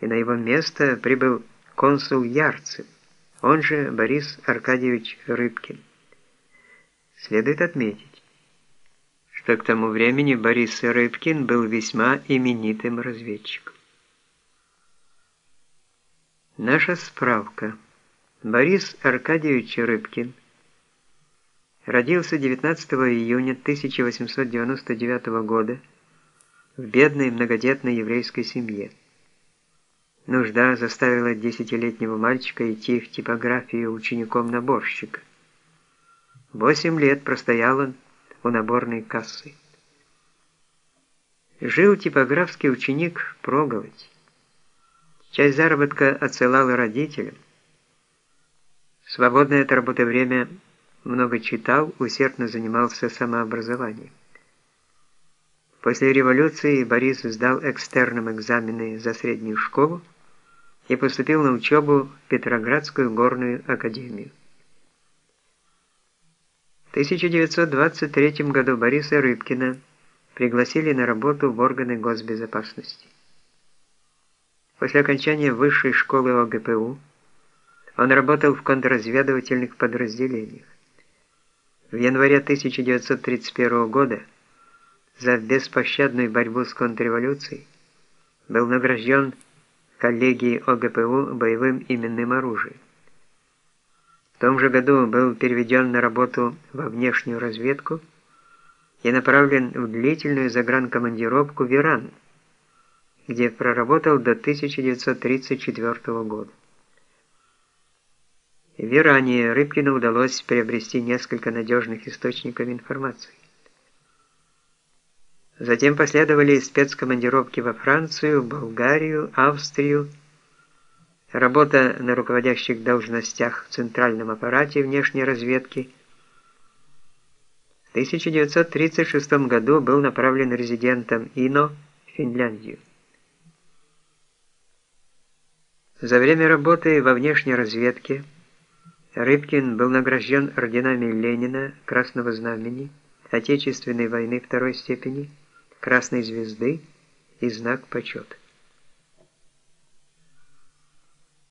и на его место прибыл консул Ярцев, он же Борис Аркадьевич Рыбкин. Следует отметить, что к тому времени Борис Рыбкин был весьма именитым разведчиком. Наша справка. Борис Аркадьевич Рыбкин родился 19 июня 1899 года в бедной многодетной еврейской семье. Нужда заставила десятилетнего мальчика идти в типографию учеником-наборщика. Восемь лет простоял он у наборной кассы. Жил типографский ученик проголодь. Часть заработка отсылал родителям. Свободное от работы время много читал, усердно занимался самообразованием. После революции Борис сдал экстерном экзамены за среднюю школу и поступил на учебу в Петроградскую горную академию. В 1923 году Бориса Рыбкина пригласили на работу в органы госбезопасности. После окончания высшей школы ОГПУ он работал в контрразведывательных подразделениях. В январе 1931 года за беспощадную борьбу с контрреволюцией был награжден коллегией ОГПУ боевым именным оружием. В том же году был переведен на работу во внешнюю разведку и направлен в длительную загранкомандировку в Иран, где проработал до 1934 года. В Иране Рыбкину удалось приобрести несколько надежных источников информации. Затем последовали спецкомандировки во Францию, Болгарию, Австрию, работа на руководящих должностях в центральном аппарате внешней разведки. В 1936 году был направлен резидентом ИНО в Финляндию. За время работы во внешней разведке Рыбкин был награжден орденами Ленина, Красного Знамени, Отечественной войны второй степени, Красной Звезды и Знак Почета.